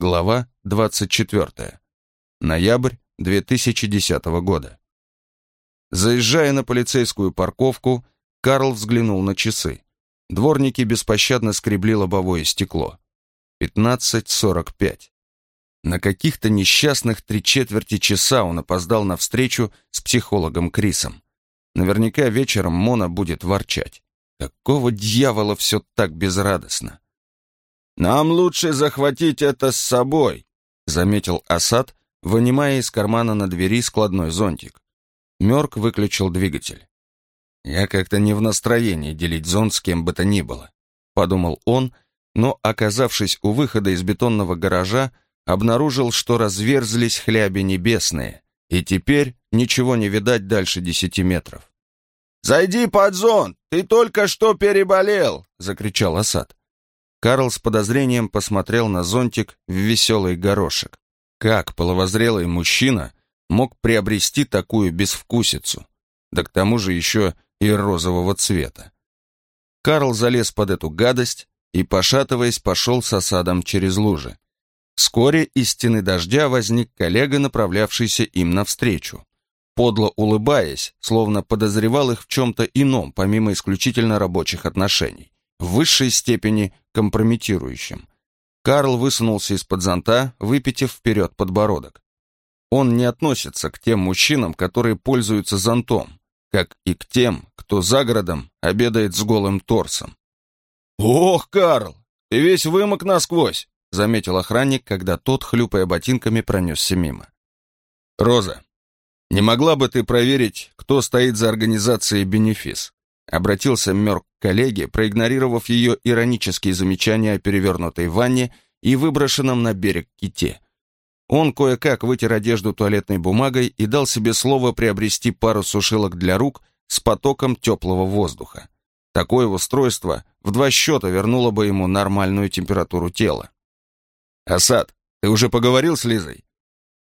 Глава 24. Ноябрь 2010 года. Заезжая на полицейскую парковку, Карл взглянул на часы. Дворники беспощадно скребли лобовое стекло. 15.45. На каких-то несчастных три четверти часа он опоздал на встречу с психологом Крисом. Наверняка вечером Мона будет ворчать. Какого дьявола все так безрадостно? «Нам лучше захватить это с собой», — заметил Асад, вынимая из кармана на двери складной зонтик. Мёрк выключил двигатель. «Я как-то не в настроении делить зонт с кем бы то ни было», — подумал он, но, оказавшись у выхода из бетонного гаража, обнаружил, что разверзлись хляби небесные, и теперь ничего не видать дальше десяти метров. «Зайди под зонт! Ты только что переболел!» — закричал Асад. Карл с подозрением посмотрел на зонтик в веселый горошек. Как половозрелый мужчина мог приобрести такую безвкусицу? Да к тому же еще и розового цвета. Карл залез под эту гадость и, пошатываясь, пошел с осадом через лужи. Вскоре из стены дождя возник коллега, направлявшийся им навстречу. Подло улыбаясь, словно подозревал их в чем-то ином, помимо исключительно рабочих отношений в высшей степени компрометирующим. Карл высунулся из-под зонта, выпитив вперед подбородок. Он не относится к тем мужчинам, которые пользуются зонтом, как и к тем, кто за городом обедает с голым торсом. «Ох, Карл, ты весь вымок насквозь!» заметил охранник, когда тот, хлюпая ботинками, пронесся мимо. «Роза, не могла бы ты проверить, кто стоит за организацией «Бенефис»?» Обратился Мёрк к коллеге, проигнорировав ее иронические замечания о перевернутой ванне и выброшенном на берег ките. Он кое-как вытер одежду туалетной бумагой и дал себе слово приобрести пару сушилок для рук с потоком теплого воздуха. Такое устройство в два счета вернуло бы ему нормальную температуру тела. «Асад, ты уже поговорил с Лизой?»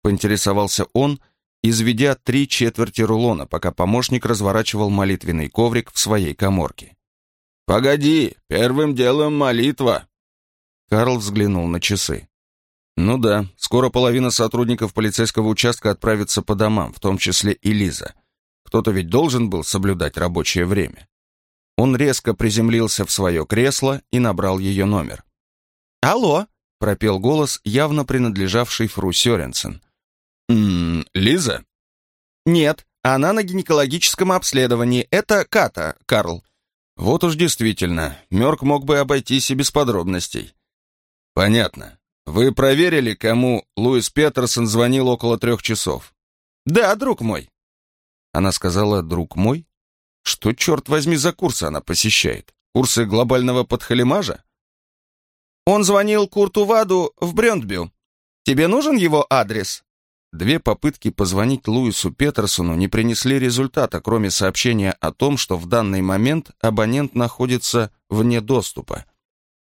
Поинтересовался он, изведя три четверти рулона, пока помощник разворачивал молитвенный коврик в своей коморке. «Погоди, первым делом молитва!» Карл взглянул на часы. «Ну да, скоро половина сотрудников полицейского участка отправится по домам, в том числе и Лиза. Кто-то ведь должен был соблюдать рабочее время». Он резко приземлился в свое кресло и набрал ее номер. «Алло!» — пропел голос, явно принадлежавший Фру Сёренсен. «М Лиза?» «Нет, она на гинекологическом обследовании. Это Ката, Карл». «Вот уж действительно, Мёрк мог бы обойтись и без подробностей». «Понятно. Вы проверили, кому Луис Петерсон звонил около трех часов?» «Да, друг мой». Она сказала «друг мой»? Что, черт возьми, за курсы она посещает? Курсы глобального подхалимажа? Он звонил Курту Ваду в Брёндбю. Тебе нужен его адрес? Две попытки позвонить Луису Петерсону не принесли результата, кроме сообщения о том, что в данный момент абонент находится вне доступа.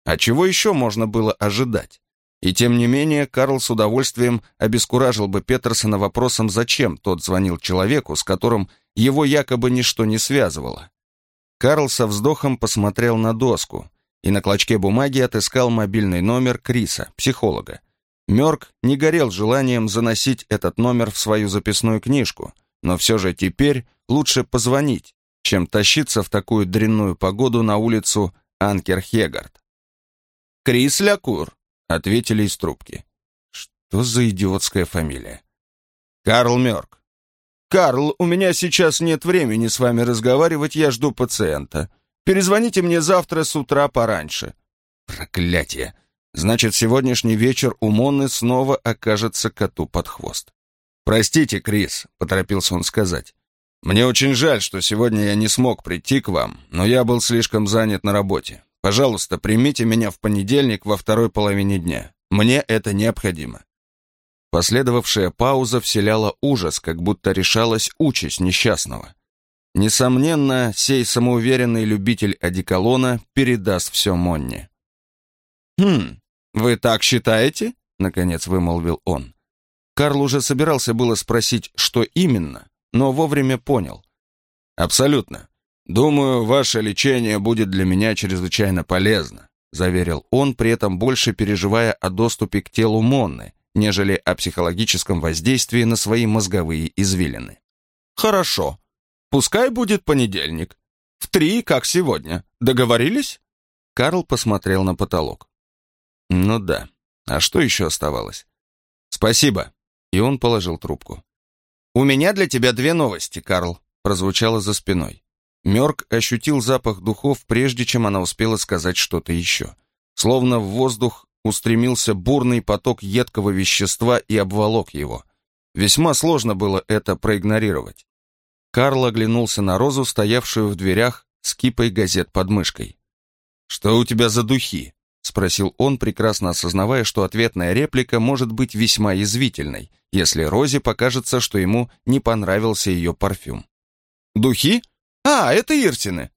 А чего еще можно было ожидать? И тем не менее, Карл с удовольствием обескуражил бы Петерсона вопросом, зачем тот звонил человеку, с которым его якобы ничто не связывало. Карл со вздохом посмотрел на доску и на клочке бумаги отыскал мобильный номер Криса, психолога. Мёрк не горел желанием заносить этот номер в свою записную книжку, но все же теперь лучше позвонить, чем тащиться в такую дрянную погоду на улицу Анкер-Хегард. «Крис Лякур», — ответили из трубки. Что за идиотская фамилия? «Карл Мёрк». «Карл, у меня сейчас нет времени с вами разговаривать, я жду пациента. Перезвоните мне завтра с утра пораньше». «Проклятие! Значит, сегодняшний вечер у Монны снова окажется коту под хвост. «Простите, Крис», — поторопился он сказать. «Мне очень жаль, что сегодня я не смог прийти к вам, но я был слишком занят на работе. Пожалуйста, примите меня в понедельник во второй половине дня. Мне это необходимо». Последовавшая пауза вселяла ужас, как будто решалась участь несчастного. Несомненно, сей самоуверенный любитель одеколона передаст все Монне. «Хм, «Вы так считаете?» — наконец вымолвил он. Карл уже собирался было спросить, что именно, но вовремя понял. «Абсолютно. Думаю, ваше лечение будет для меня чрезвычайно полезно. заверил он, при этом больше переживая о доступе к телу Монны, нежели о психологическом воздействии на свои мозговые извилины. «Хорошо. Пускай будет понедельник. В три, как сегодня. Договорились?» Карл посмотрел на потолок. «Ну да. А что еще оставалось?» «Спасибо». И он положил трубку. «У меня для тебя две новости, Карл», прозвучало за спиной. Мёрк ощутил запах духов, прежде чем она успела сказать что-то еще. Словно в воздух устремился бурный поток едкого вещества и обволок его. Весьма сложно было это проигнорировать. Карл оглянулся на Розу, стоявшую в дверях с кипой газет под мышкой. «Что у тебя за духи?» — спросил он, прекрасно осознавая, что ответная реплика может быть весьма язвительной, если Розе покажется, что ему не понравился ее парфюм. «Духи? А, это Ирсины!»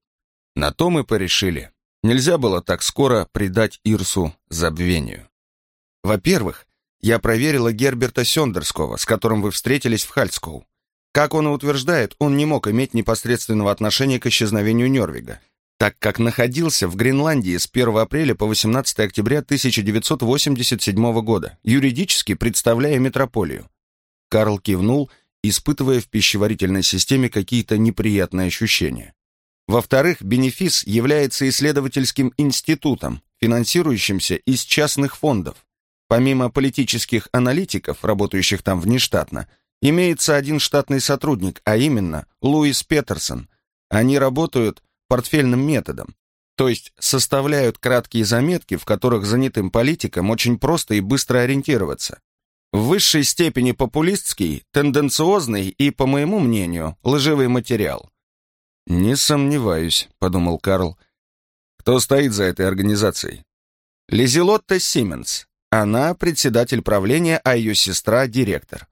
На то мы порешили. Нельзя было так скоро предать Ирсу забвению. Во-первых, я проверила Герберта Сёндерского, с которым вы встретились в Хальскоу. Как он утверждает, он не мог иметь непосредственного отношения к исчезновению Нервига, так как находился в Гренландии с 1 апреля по 18 октября 1987 года, юридически представляя метрополию. Карл кивнул, испытывая в пищеварительной системе какие-то неприятные ощущения. Во-вторых, Бенефис является исследовательским институтом, финансирующимся из частных фондов. Помимо политических аналитиков, работающих там внештатно, имеется один штатный сотрудник, а именно Луис Петерсон. Они работают портфельным методом, то есть составляют краткие заметки, в которых занятым политикам очень просто и быстро ориентироваться. В высшей степени популистский, тенденциозный и, по моему мнению, лживый материал. «Не сомневаюсь», — подумал Карл. «Кто стоит за этой организацией?» Лизелотта Сименс. Она председатель правления, а ее сестра — директор.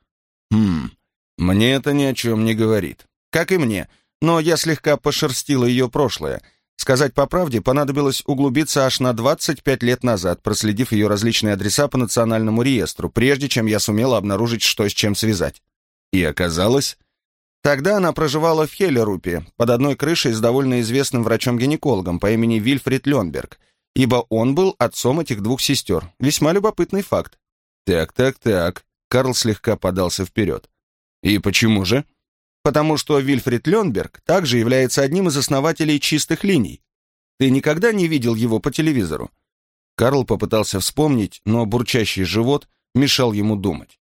Хм, мне это ни о чем не говорит. Как и мне, но я слегка пошерстила ее прошлое. Сказать по правде, понадобилось углубиться аж на 25 лет назад, проследив ее различные адреса по национальному реестру, прежде чем я сумела обнаружить, что с чем связать. И оказалось... Тогда она проживала в Хеллерупе, под одной крышей с довольно известным врачом-гинекологом по имени Вильфрид Ленберг, ибо он был отцом этих двух сестер. Весьма любопытный факт. Так, так, так. Карл слегка подался вперед. И почему же? Потому что Вильфрид Ленберг также является одним из основателей чистых линий. Ты никогда не видел его по телевизору?» Карл попытался вспомнить, но бурчащий живот мешал ему думать.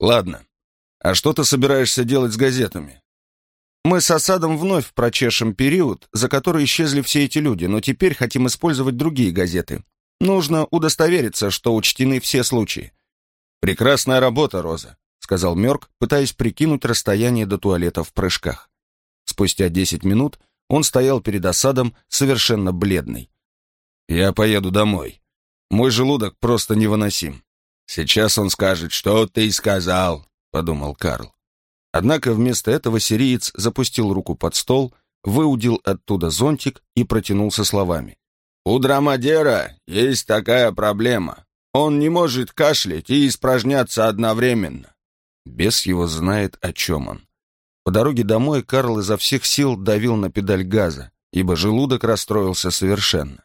«Ладно, а что ты собираешься делать с газетами?» «Мы с осадом вновь прочешем период, за который исчезли все эти люди, но теперь хотим использовать другие газеты. Нужно удостовериться, что учтены все случаи». «Прекрасная работа, Роза сказал Мёрк, пытаясь прикинуть расстояние до туалета в прыжках. Спустя десять минут он стоял перед осадом совершенно бледный. «Я поеду домой. Мой желудок просто невыносим». «Сейчас он скажет, что ты сказал», — подумал Карл. Однако вместо этого сириец запустил руку под стол, выудил оттуда зонтик и протянул со словами. «У Драмадера есть такая проблема. Он не может кашлять и испражняться одновременно. Бес его знает, о чем он. По дороге домой Карл изо всех сил давил на педаль газа, ибо желудок расстроился совершенно.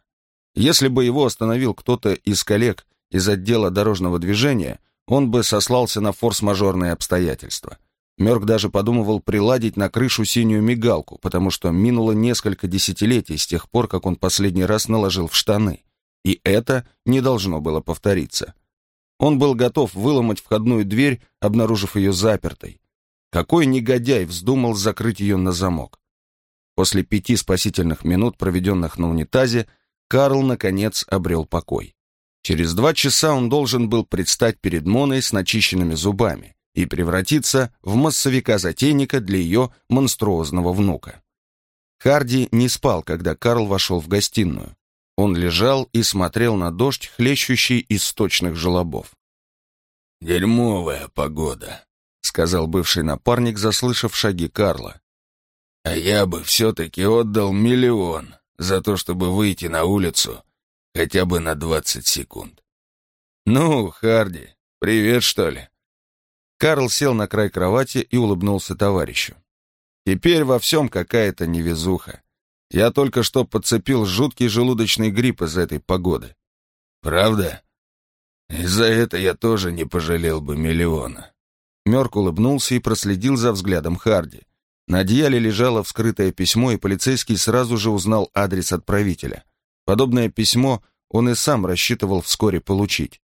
Если бы его остановил кто-то из коллег из отдела дорожного движения, он бы сослался на форс-мажорные обстоятельства. Мёрк даже подумывал приладить на крышу синюю мигалку, потому что минуло несколько десятилетий с тех пор, как он последний раз наложил в штаны. И это не должно было повториться. Он был готов выломать входную дверь, обнаружив ее запертой. Какой негодяй вздумал закрыть ее на замок? После пяти спасительных минут, проведенных на унитазе, Карл, наконец, обрел покой. Через два часа он должен был предстать перед Моной с начищенными зубами и превратиться в массовика-затейника для ее монструозного внука. Харди не спал, когда Карл вошел в гостиную. Он лежал и смотрел на дождь, хлещущий из сточных желобов. «Дерьмовая погода», — сказал бывший напарник, заслышав шаги Карла. «А я бы все-таки отдал миллион за то, чтобы выйти на улицу хотя бы на двадцать секунд». «Ну, Харди, привет, что ли?» Карл сел на край кровати и улыбнулся товарищу. «Теперь во всем какая-то невезуха. Я только что подцепил жуткий желудочный грипп из этой погоды. Правда? И за это я тоже не пожалел бы миллиона. Мёрк улыбнулся и проследил за взглядом Харди. На одеяле лежало вскрытое письмо, и полицейский сразу же узнал адрес отправителя. Подобное письмо он и сам рассчитывал вскоре получить.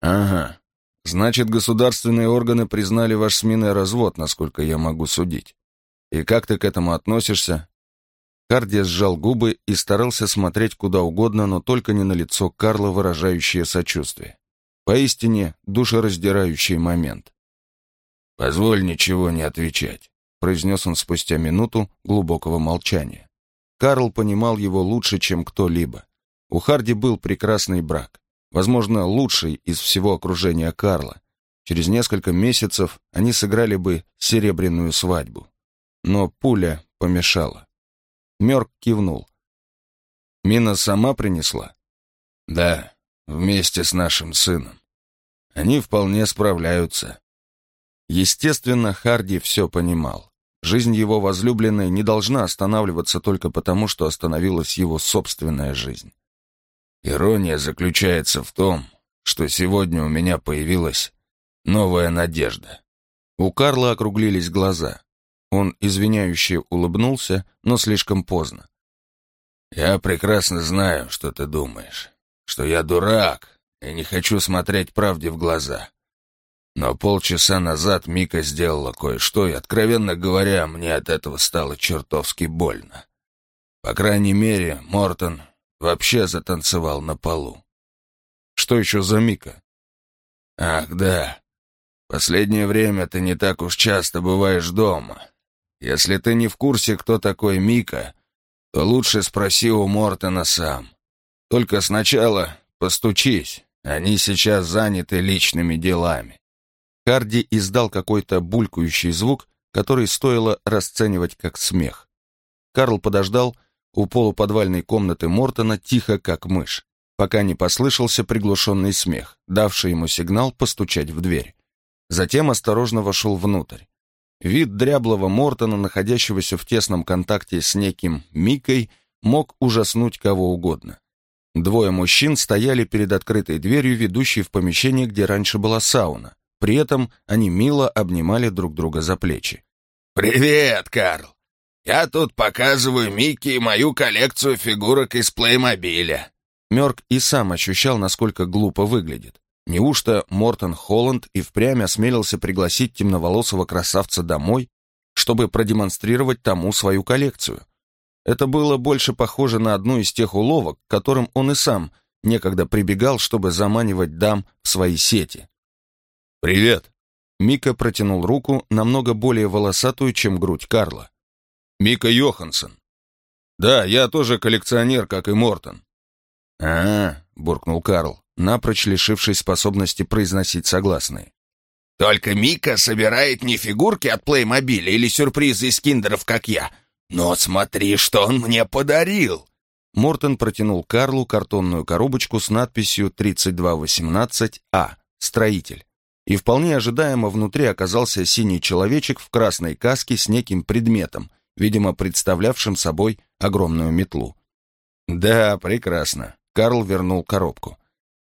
«Ага, значит, государственные органы признали ваш с развод, насколько я могу судить. И как ты к этому относишься?» Харди сжал губы и старался смотреть куда угодно, но только не на лицо Карла, выражающее сочувствие. Поистине душераздирающий момент. «Позволь ничего не отвечать», — произнес он спустя минуту глубокого молчания. Карл понимал его лучше, чем кто-либо. У Харди был прекрасный брак, возможно, лучший из всего окружения Карла. Через несколько месяцев они сыграли бы серебряную свадьбу. Но пуля помешала. Мёрк кивнул. «Мина сама принесла?» «Да, вместе с нашим сыном. Они вполне справляются». Естественно, Харди все понимал. Жизнь его возлюбленной не должна останавливаться только потому, что остановилась его собственная жизнь. Ирония заключается в том, что сегодня у меня появилась новая надежда. У Карла округлились глаза. Он извиняюще улыбнулся, но слишком поздно. «Я прекрасно знаю, что ты думаешь, что я дурак и не хочу смотреть правде в глаза. Но полчаса назад Мика сделала кое-что, и, откровенно говоря, мне от этого стало чертовски больно. По крайней мере, Мортон вообще затанцевал на полу. Что еще за Мика? Ах, да. Последнее время ты не так уж часто бываешь дома. Если ты не в курсе, кто такой Мика, то лучше спроси у Мортона сам. Только сначала постучись, они сейчас заняты личными делами. Карди издал какой-то булькающий звук, который стоило расценивать как смех. Карл подождал у полуподвальной комнаты Мортона тихо, как мышь, пока не послышался приглушенный смех, давший ему сигнал постучать в дверь. Затем осторожно вошел внутрь. Вид дряблого Мортона, находящегося в тесном контакте с неким Микой, мог ужаснуть кого угодно. Двое мужчин стояли перед открытой дверью, ведущей в помещение, где раньше была сауна. При этом они мило обнимали друг друга за плечи. «Привет, Карл! Я тут показываю Микки мою коллекцию фигурок из плеймобиля». Мёрк и сам ощущал, насколько глупо выглядит. Неужто Мортон Холланд и впрямь осмелился пригласить темноволосого красавца домой, чтобы продемонстрировать тому свою коллекцию? Это было больше похоже на одну из тех уловок, к которым он и сам некогда прибегал, чтобы заманивать дам в свои сети. «Привет!» Мика протянул руку, намного более волосатую, чем грудь Карла. «Мика Йоханссон. Да, я тоже коллекционер, как и Мортон». «А, — буркнул Карл, напрочь лишившись способности произносить согласные. «Только Мика собирает не фигурки от плеймобиля или сюрпризы из киндеров, как я. Но смотри, что он мне подарил!» Мортон протянул Карлу картонную коробочку с надписью 3218А «Строитель» и вполне ожидаемо внутри оказался синий человечек в красной каске с неким предметом, видимо, представлявшим собой огромную метлу. «Да, прекрасно», — Карл вернул коробку.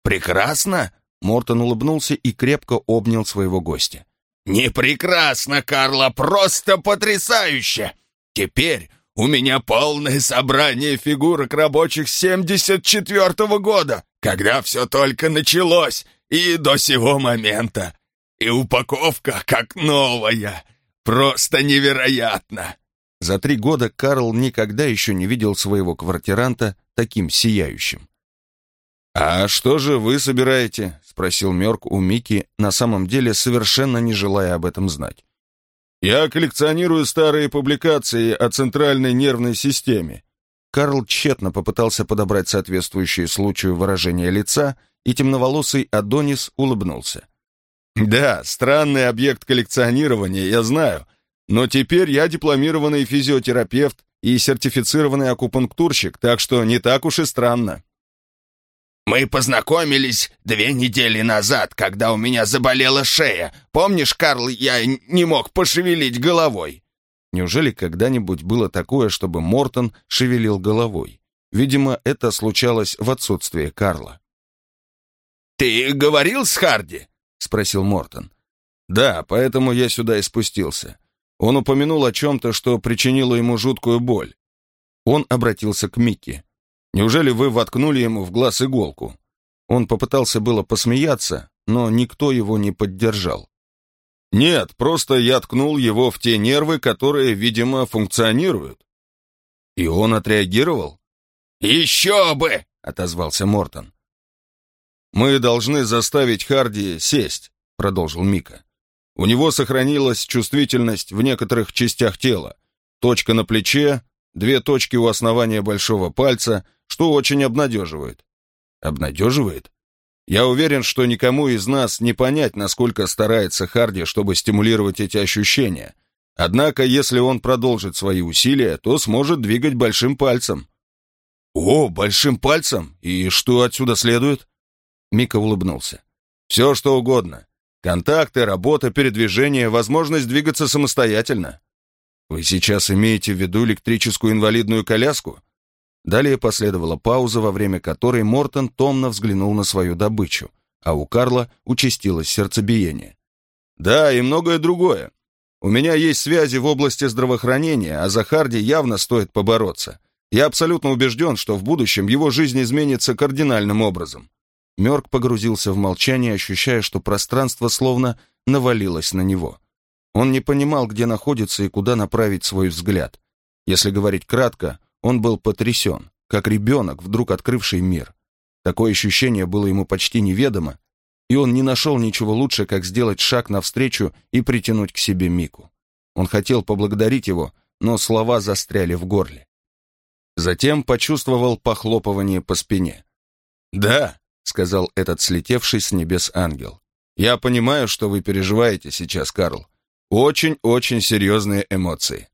«Прекрасно?» — Мортон улыбнулся и крепко обнял своего гостя. «Не прекрасно, Карла, просто потрясающе! Теперь у меня полное собрание фигурок рабочих 74-го года, когда все только началось, и до сего момента. И упаковка как новая. Просто невероятно. За три года Карл никогда еще не видел своего квартиранта таким сияющим. «А что же вы собираете?» — спросил Мёрк у Мики, на самом деле совершенно не желая об этом знать. «Я коллекционирую старые публикации о центральной нервной системе». Карл тщетно попытался подобрать соответствующее случаю выражение лица, и темноволосый Адонис улыбнулся. «Да, странный объект коллекционирования, я знаю, но теперь я дипломированный физиотерапевт и сертифицированный акупунктурщик, так что не так уж и странно». «Мы познакомились две недели назад, когда у меня заболела шея. Помнишь, Карл, я не мог пошевелить головой?» Неужели когда-нибудь было такое, чтобы Мортон шевелил головой? Видимо, это случалось в отсутствие Карла. «Ты говорил с Харди?» — спросил Мортон. «Да, поэтому я сюда и спустился. Он упомянул о чем-то, что причинило ему жуткую боль. Он обратился к Микки. «Неужели вы воткнули ему в глаз иголку?» Он попытался было посмеяться, но никто его не поддержал. «Нет, просто я ткнул его в те нервы, которые, видимо, функционируют». «И он отреагировал?» «Еще бы!» — отозвался Мортон. «Мы должны заставить Харди сесть», — продолжил Мика. «У него сохранилась чувствительность в некоторых частях тела. Точка на плече, две точки у основания большого пальца, что очень обнадеживает». «Обнадеживает?» Я уверен, что никому из нас не понять, насколько старается Харди, чтобы стимулировать эти ощущения. Однако, если он продолжит свои усилия, то сможет двигать большим пальцем. «О, большим пальцем? И что отсюда следует?» Мика улыбнулся. «Все, что угодно. Контакты, работа, передвижение, возможность двигаться самостоятельно. Вы сейчас имеете в виду электрическую инвалидную коляску?» Далее последовала пауза, во время которой Мортон томно взглянул на свою добычу, а у Карла участилось сердцебиение. «Да, и многое другое. У меня есть связи в области здравоохранения, а за Харди явно стоит побороться. Я абсолютно убежден, что в будущем его жизнь изменится кардинальным образом. Мёрк погрузился в молчание, ощущая, что пространство словно навалилось на него. Он не понимал, где находится и куда направить свой взгляд. Если говорить кратко, он был потрясен, как ребенок, вдруг открывший мир. Такое ощущение было ему почти неведомо, и он не нашел ничего лучше, как сделать шаг навстречу и притянуть к себе Мику. Он хотел поблагодарить его, но слова застряли в горле. Затем почувствовал похлопывание по спине. «Да, сказал этот слетевший с небес ангел. «Я понимаю, что вы переживаете сейчас, Карл. Очень-очень серьезные эмоции».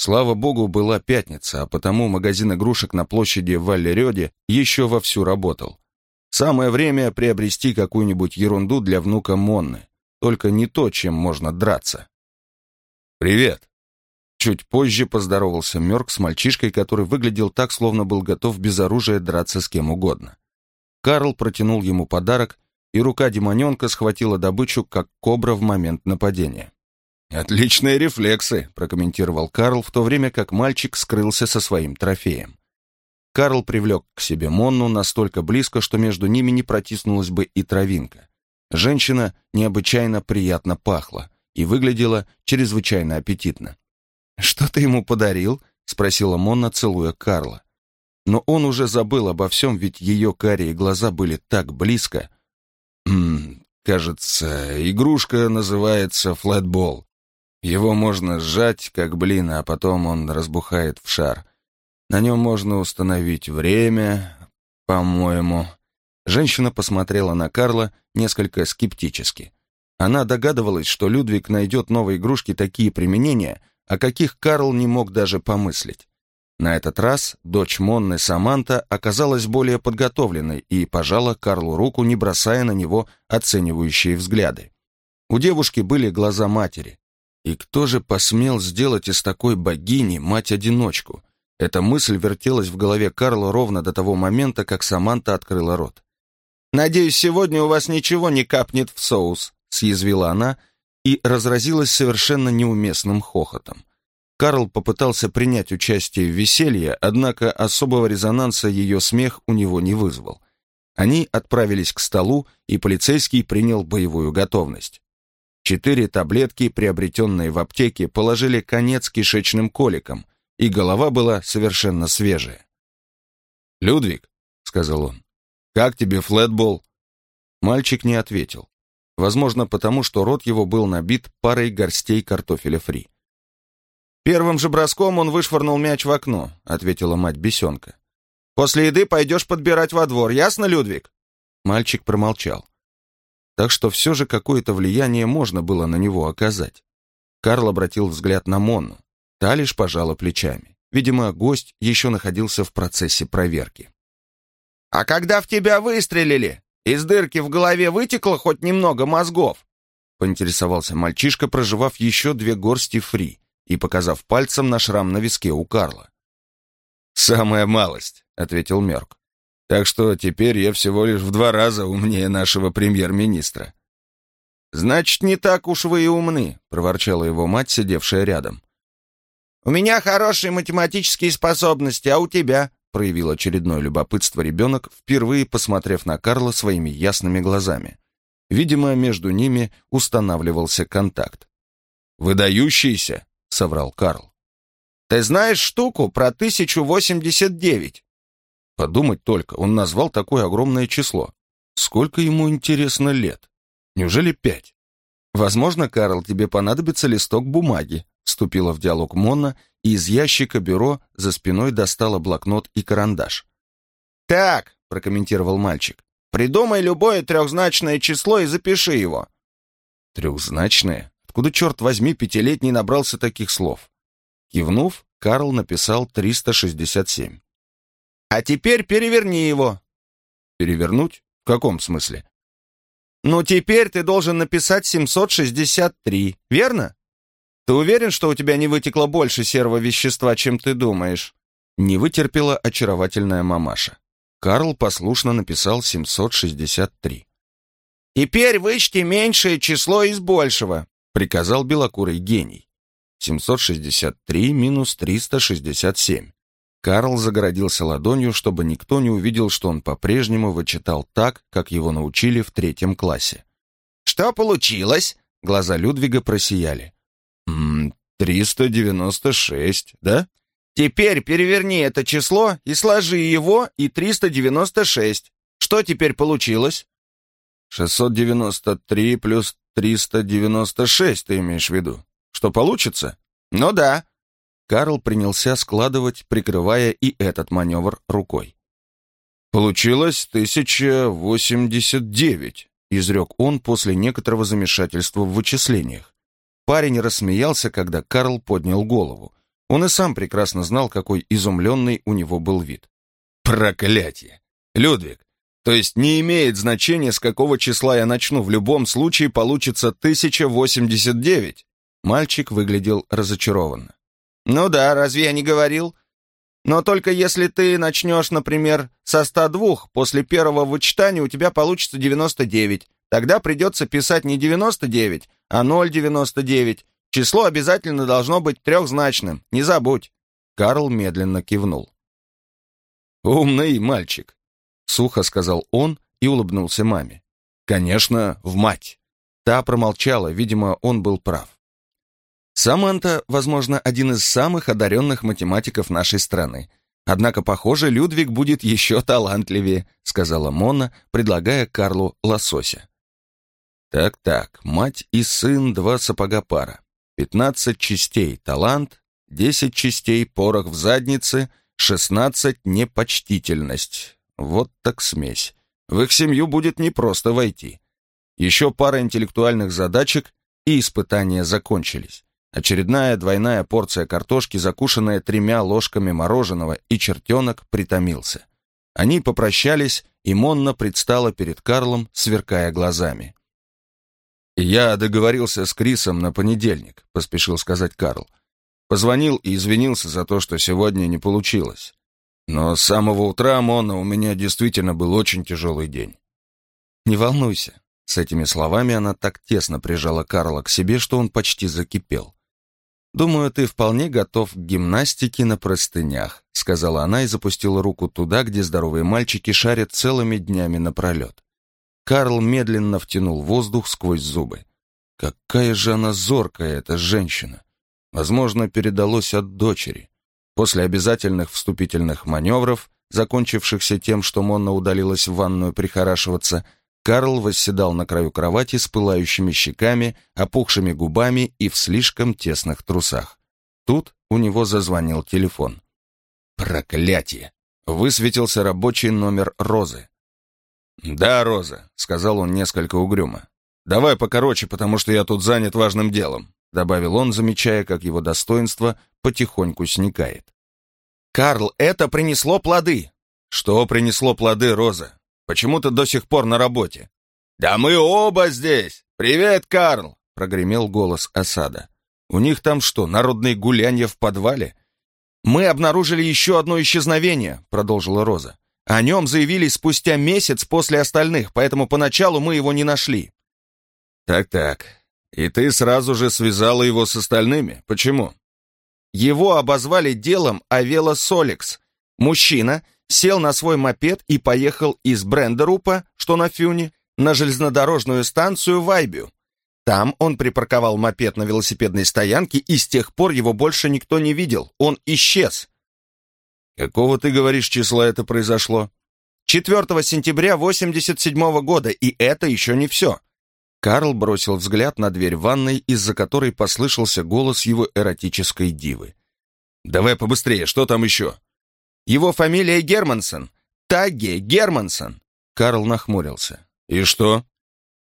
Слава богу, была пятница, а потому магазин игрушек на площади Валлерёде еще вовсю работал. Самое время приобрести какую-нибудь ерунду для внука Монны, только не то, чем можно драться. «Привет!» Чуть позже поздоровался Мёрк с мальчишкой, который выглядел так, словно был готов без оружия драться с кем угодно. Карл протянул ему подарок, и рука демоненка схватила добычу, как кобра в момент нападения. «Отличные рефлексы», — прокомментировал Карл, в то время как мальчик скрылся со своим трофеем. Карл привлек к себе Монну настолько близко, что между ними не протиснулась бы и травинка. Женщина необычайно приятно пахла и выглядела чрезвычайно аппетитно. «Что ты ему подарил?» — спросила Монна, целуя Карла. Но он уже забыл обо всем, ведь ее карие глаза были так близко. «Ммм, кажется, игрушка называется флетбол. Его можно сжать, как блин, а потом он разбухает в шар. На нем можно установить время, по-моему». Женщина посмотрела на Карла несколько скептически. Она догадывалась, что Людвиг найдет новой игрушке такие применения, о каких Карл не мог даже помыслить. На этот раз дочь Монны Саманта оказалась более подготовленной и пожала Карлу руку, не бросая на него оценивающие взгляды. У девушки были глаза матери. И кто же посмел сделать из такой богини мать-одиночку? Эта мысль вертелась в голове Карла ровно до того момента, как Саманта открыла рот. «Надеюсь, сегодня у вас ничего не капнет в соус», — съязвила она и разразилась совершенно неуместным хохотом. Карл попытался принять участие в веселье, однако особого резонанса ее смех у него не вызвал. Они отправились к столу, и полицейский принял боевую готовность. Четыре таблетки, приобретенные в аптеке, положили конец кишечным коликам, и голова была совершенно свежая. «Людвиг», — сказал он, — «как тебе флетбол?» Мальчик не ответил. Возможно, потому что рот его был набит парой горстей картофеля фри. «Первым же броском он вышвырнул мяч в окно», — ответила мать бесенка. «После еды пойдешь подбирать во двор, ясно, Людвиг?» Мальчик промолчал. Так что все же какое-то влияние можно было на него оказать. Карл обратил взгляд на Монну. Та лишь пожала плечами. Видимо, гость еще находился в процессе проверки. «А когда в тебя выстрелили, из дырки в голове вытекло хоть немного мозгов?» поинтересовался мальчишка, проживав еще две горсти фри и показав пальцем на шрам на виске у Карла. «Самая малость», — ответил Мерк. «Так что теперь я всего лишь в два раза умнее нашего премьер-министра». «Значит, не так уж вы и умны», — проворчала его мать, сидевшая рядом. «У меня хорошие математические способности, а у тебя?» — проявил очередное любопытство ребенок, впервые посмотрев на Карла своими ясными глазами. Видимо, между ними устанавливался контакт. «Выдающийся», — соврал Карл. «Ты знаешь штуку про 1089?» Подумать только, он назвал такое огромное число. Сколько ему, интересно, лет? Неужели пять? «Возможно, Карл, тебе понадобится листок бумаги», вступила в диалог Монна и из ящика бюро за спиной достала блокнот и карандаш. «Так», — прокомментировал мальчик, «придумай любое трехзначное число и запиши его». «Трехзначное? Откуда, черт возьми, пятилетний набрался таких слов?» Кивнув, Карл написал 367. «А теперь переверни его». «Перевернуть? В каком смысле?» «Ну, теперь ты должен написать 763, верно?» Ты уверен, что у тебя не вытекло больше серого вещества, чем ты думаешь?» Не вытерпела очаровательная мамаша. Карл послушно написал 763. «Теперь вычти меньшее число из большего», — приказал белокурый гений. 763 минус 367. Карл загородился ладонью, чтобы никто не увидел, что он по-прежнему вычитал так, как его научили в третьем классе. «Что получилось?» Глаза Людвига просияли. «Триста девяносто шесть, да?» «Теперь переверни это число и сложи его и 396. Что теперь получилось?» «693 плюс 396, ты имеешь в виду? Что получится?» «Ну да». Карл принялся складывать, прикрывая и этот маневр рукой. «Получилось 1089», — изрек он после некоторого замешательства в вычислениях. Парень рассмеялся, когда Карл поднял голову. Он и сам прекрасно знал, какой изумленный у него был вид. «Проклятие! Людвиг, то есть не имеет значения, с какого числа я начну, в любом случае получится 1089?» Мальчик выглядел разочарованно. «Ну да, разве я не говорил? Но только если ты начнешь, например, со 102, после первого вычитания у тебя получится 99. Тогда придется писать не 99, а 0,99. Число обязательно должно быть трехзначным, не забудь». Карл медленно кивнул. «Умный мальчик», — сухо сказал он и улыбнулся маме. «Конечно, в мать». Та промолчала, видимо, он был прав. Саманта, возможно, один из самых одаренных математиков нашей страны. Однако, похоже, Людвиг будет еще талантливее, сказала Мона, предлагая Карлу лосося. Так-так, мать и сын, два сапога пара. Пятнадцать частей талант, десять частей порох в заднице, шестнадцать непочтительность. Вот так смесь. В их семью будет непросто войти. Еще пара интеллектуальных задачек, и испытания закончились. Очередная двойная порция картошки, закушенная тремя ложками мороженого, и чертенок притомился. Они попрощались, и Монна предстала перед Карлом, сверкая глазами. «Я договорился с Крисом на понедельник», — поспешил сказать Карл. Позвонил и извинился за то, что сегодня не получилось. Но с самого утра, Мона, у меня действительно был очень тяжелый день. «Не волнуйся». С этими словами она так тесно прижала Карла к себе, что он почти закипел. «Думаю, ты вполне готов к гимнастике на простынях», сказала она и запустила руку туда, где здоровые мальчики шарят целыми днями напролет. Карл медленно втянул воздух сквозь зубы. Какая же она зоркая, эта женщина! Возможно, передалось от дочери. После обязательных вступительных маневров, закончившихся тем, что Монна удалилась в ванную прихорашиваться, Карл восседал на краю кровати с пылающими щеками, опухшими губами и в слишком тесных трусах. Тут у него зазвонил телефон. Проклятие! Высветился рабочий номер Розы. «Да, Роза», — сказал он несколько угрюмо. «Давай покороче, потому что я тут занят важным делом», — добавил он, замечая, как его достоинство потихоньку сникает. «Карл, это принесло плоды!» «Что принесло плоды, Роза? Почему ты до сих пор на работе?» «Да мы оба здесь! Привет, Карл!» — прогремел голос осада. У них там что, народные гулянья в подвале? Мы обнаружили еще одно исчезновение, продолжила Роза. О нем заявили спустя месяц после остальных, поэтому поначалу мы его не нашли. Так-так. И ты сразу же связала его с остальными. Почему? Его обозвали делом Авела Соликс. Мужчина сел на свой мопед и поехал из Брендерупа, что на Фюне, на железнодорожную станцию Вайбю. Там он припарковал мопед на велосипедной стоянке, и с тех пор его больше никто не видел. Он исчез. Какого, ты говоришь, числа это произошло? 4 сентября 87 -го года, и это еще не все. Карл бросил взгляд на дверь ванной, из-за которой послышался голос его эротической дивы. «Давай побыстрее, что там еще?» «Его фамилия Германсон. Тагге Германсон». Карл нахмурился. «И что?»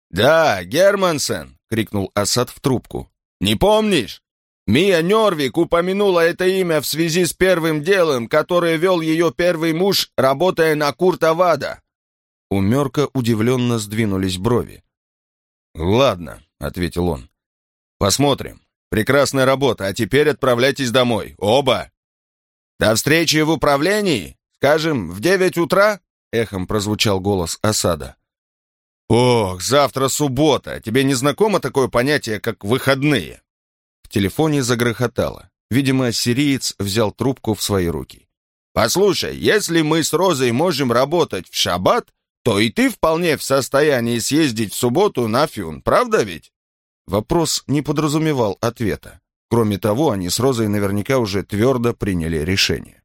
«Да, Германсон. — крикнул Асад в трубку. «Не помнишь? Мия Нервик упомянула это имя в связи с первым делом, которое вел ее первый муж, работая на Курта Вада». У Мерка удивленно сдвинулись брови. «Ладно», — ответил он. «Посмотрим. Прекрасная работа, а теперь отправляйтесь домой. Оба!» «До встречи в управлении? Скажем, в девять утра?» — эхом прозвучал голос Асада. «Ох, завтра суббота. Тебе не знакомо такое понятие, как выходные?» В телефоне загрохотало. Видимо, сириец взял трубку в свои руки. «Послушай, если мы с Розой можем работать в шаббат, то и ты вполне в состоянии съездить в субботу на Фюн, правда ведь?» Вопрос не подразумевал ответа. Кроме того, они с Розой наверняка уже твердо приняли решение.